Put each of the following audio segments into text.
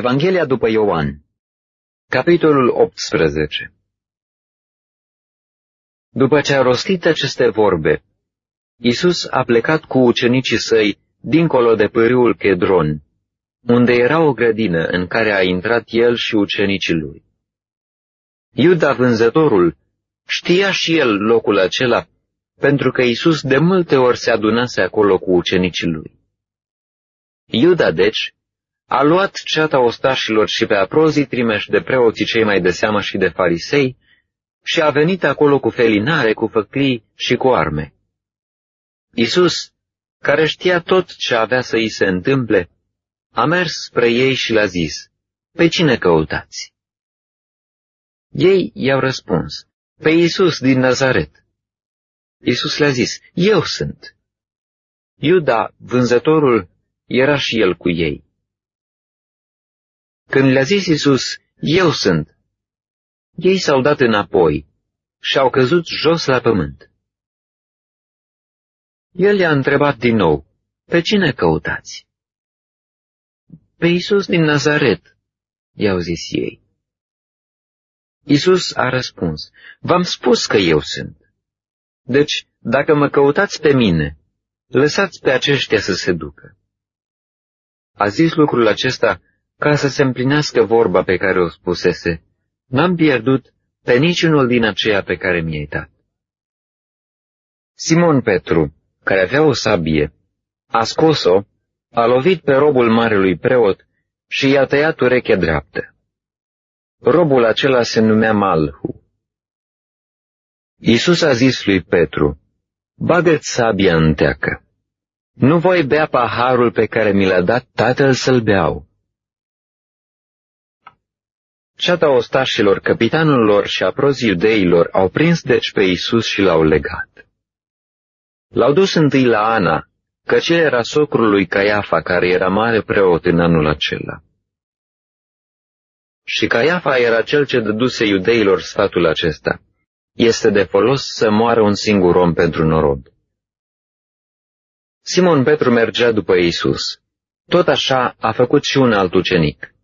Evanghelia după Ioan Capitolul 18 După ce a rostit aceste vorbe, Isus a plecat cu ucenicii săi dincolo de pârâul Chedron, unde era o grădină în care a intrat el și ucenicii lui. Iuda vânzătorul știa și el locul acela, pentru că Isus de multe ori se adunase acolo cu ucenicii lui. Iuda, deci, a luat ceata ostașilor și pe aprozii trimeși de preoții cei mai de seamă și de farisei și a venit acolo cu felinare, cu făclii și cu arme. Isus, care știa tot ce avea să îi se întâmple, a mers spre ei și le-a zis, Pe cine căutați? Ei i-au răspuns, Pe Isus din Nazaret. Isus le-a zis, Eu sunt. Iuda, vânzătorul, era și el cu ei. Când le-a zis Isus, Eu sunt, ei s-au dat înapoi și au căzut jos la pământ. El i-a întrebat din nou, Pe cine căutați? Pe Isus din Nazaret, i-au zis ei. Isus a răspuns, V-am spus că eu sunt. Deci, dacă mă căutați pe mine, lăsați pe aceștia să se ducă. A zis lucrul acesta ca să se împlinească vorba pe care o spusese, n-am pierdut pe niciunul din aceia pe care mi-ai dat. Simon Petru, care avea o sabie, a scos-o, a lovit pe robul marelui preot și i-a tăiat urechea dreaptă. Robul acela se numea Malhu. Iisus a zis lui Petru, bagă-ți sabia în teacă. Nu voi bea paharul pe care mi l-a dat tatăl să-l beau. Ceata ostașilor, capitanul lor și aprozii iudeilor au prins deci pe Iisus și l-au legat. L-au dus întâi la Ana, căci era socrul lui Caiafa, care era mare preot în anul acela. Și Caiafa era cel ce dăduse iudeilor sfatul acesta. Este de folos să moară un singur om pentru norod. Simon Petru mergea după Iisus. Tot așa a făcut și un alt ucenic.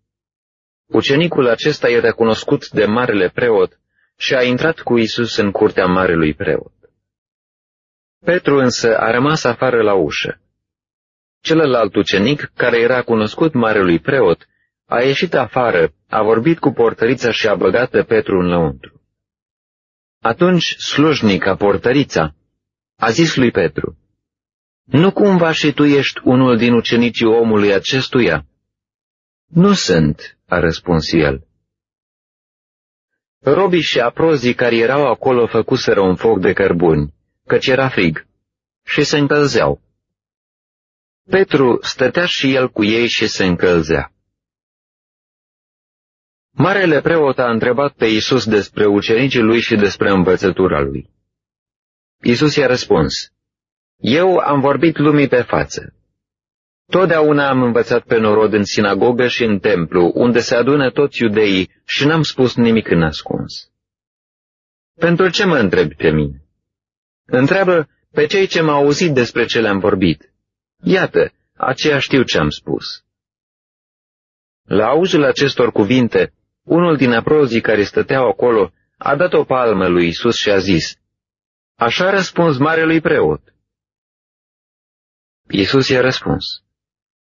Ucenicul acesta era cunoscut de marele preot și a intrat cu Isus în curtea marelui preot. Petru însă a rămas afară la ușă. Celălalt ucenic, care era cunoscut marelui preot, a ieșit afară, a vorbit cu portărița și a băgat pe Petru în lăuntru. Atunci slujnica, portărița, a zis lui Petru, Nu cumva și tu ești unul din ucenicii omului acestuia?" Nu sunt," a răspuns el. Robii și aprozii care erau acolo făcuseră un foc de cărbuni, căci era frig, și se încălzeau. Petru stătea și el cu ei și se încălzea. Marele preot a întrebat pe Isus despre ucenicii lui și despre învățătura lui. Isus i-a răspuns, Eu am vorbit lumii pe față. Totdeauna am învățat pe norod în sinagogă și în templu, unde se adună toți iudeii și n-am spus nimic în ascuns. Pentru ce mă întrebi pe mine? Întreabă pe cei ce m-au auzit despre ce le-am vorbit. Iată, aceea știu ce am spus. La auzul acestor cuvinte, unul din aprozii care stăteau acolo a dat o palmă lui Isus și a zis, Așa a răspuns marelui preot. Isus i-a răspuns,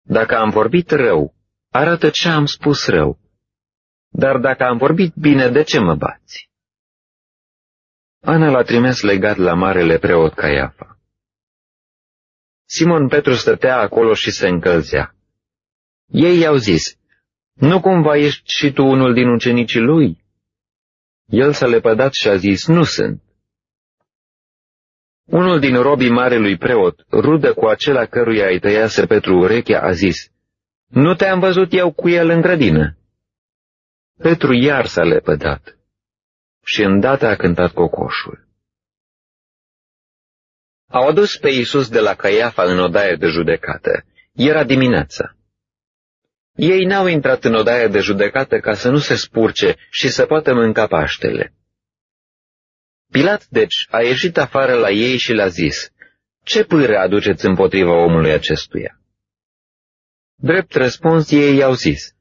Dacă am vorbit rău, arată ce am spus rău. Dar dacă am vorbit bine, de ce mă bați? Ana l-a trimis legat la marele preot Caiafa. Simon Petru stătea acolo și se încălzea. Ei i-au zis, nu cumva ești și tu unul din ucenicii lui? El s-a lepădat și a zis, nu sunt. Unul din robii marelui preot, rudă cu acela căruia îi tăiase Petru urechea, a zis, Nu te-am văzut eu cu el în grădină. Petru iar s-a lepădat și îndată a cântat cocoșul. Au adus pe Iisus de la Caiafa în odaie de judecată. Era dimineața. Ei n-au intrat în odaia de judecată ca să nu se spurce și să poată mânca paștele. Pilat, deci, a ieșit afară la ei și le-a zis, Ce pâre aduceți împotriva omului acestuia? Drept răspuns, ei i-au zis,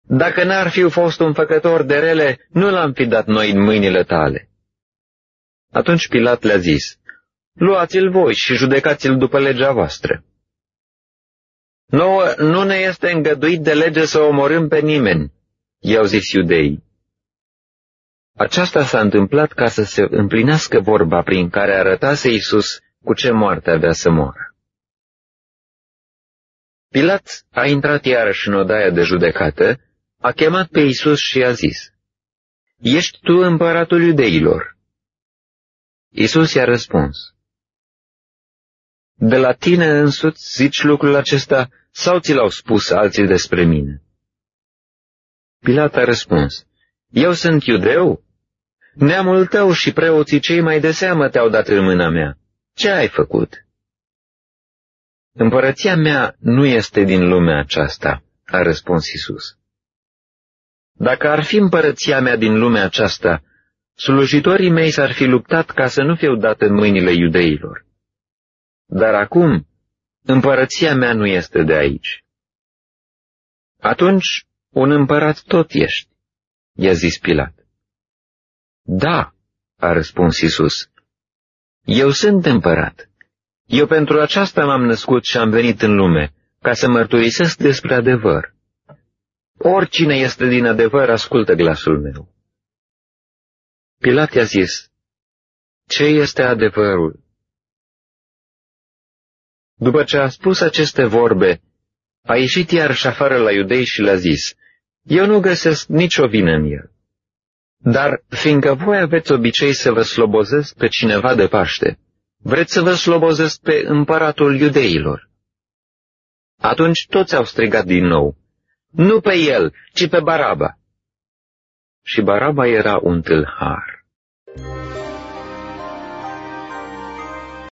Dacă n-ar fi fost un făcător de rele, nu l-am fi dat noi în mâinile tale. Atunci Pilat le-a zis, Luați-l voi și judecați-l după legea voastră. Nouă nu ne este îngăduit de lege să omorâm pe nimeni, i-au zis iudeii. Aceasta s-a întâmplat ca să se împlinească vorba prin care arătase Iisus cu ce moarte avea să moară. Pilat a intrat iarăși în odaia de judecată, a chemat pe Iisus și a zis, Ești tu împăratul iudeilor? Iisus i-a răspuns, De la tine însuți zici lucrul acesta sau ți l-au spus alții despre mine? Pilat a răspuns, Eu sunt iudeu? Neamul tău și preoții cei mai de seamă te-au dat în mâna mea. Ce ai făcut? Împărăția mea nu este din lumea aceasta, a răspuns Isus. Dacă ar fi împărăția mea din lumea aceasta, slujitorii mei s-ar fi luptat ca să nu fiu dat în mâinile iudeilor. Dar acum, împărăția mea nu este de aici. Atunci, un împărat tot ești, i-a zis Pilat. Da, a răspuns Isus. Eu sunt împărat. Eu pentru aceasta m-am născut și am venit în lume, ca să mărturisesc despre adevăr. Oricine este din adevăr, ascultă glasul meu. Pilat i-a zis, Ce este adevărul? După ce a spus aceste vorbe, a ieșit iarăși afară la iudei și le-a zis, Eu nu găsesc nicio vină în el. Dar, fiindcă voi aveți obicei să vă slobozesc pe cineva de Paște, vreți să vă slobozesc pe împăratul iudeilor. Atunci toți au strigat din nou, nu pe el, ci pe Baraba. Și Baraba era un tâlhar.